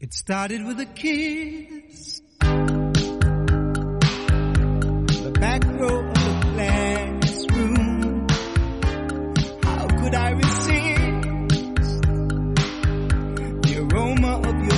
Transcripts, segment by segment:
It started with a kiss. The back row of the classroom. How could I resist the aroma of your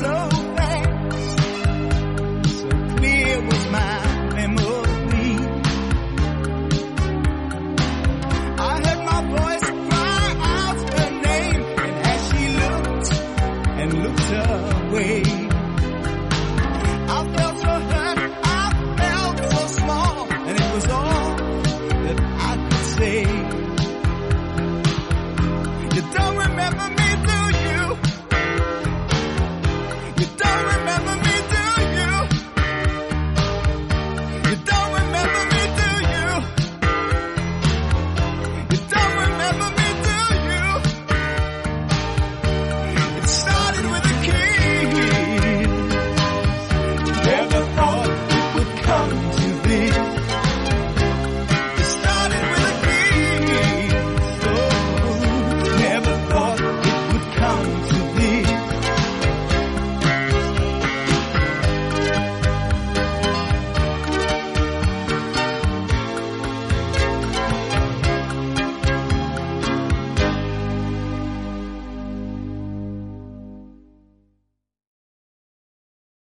so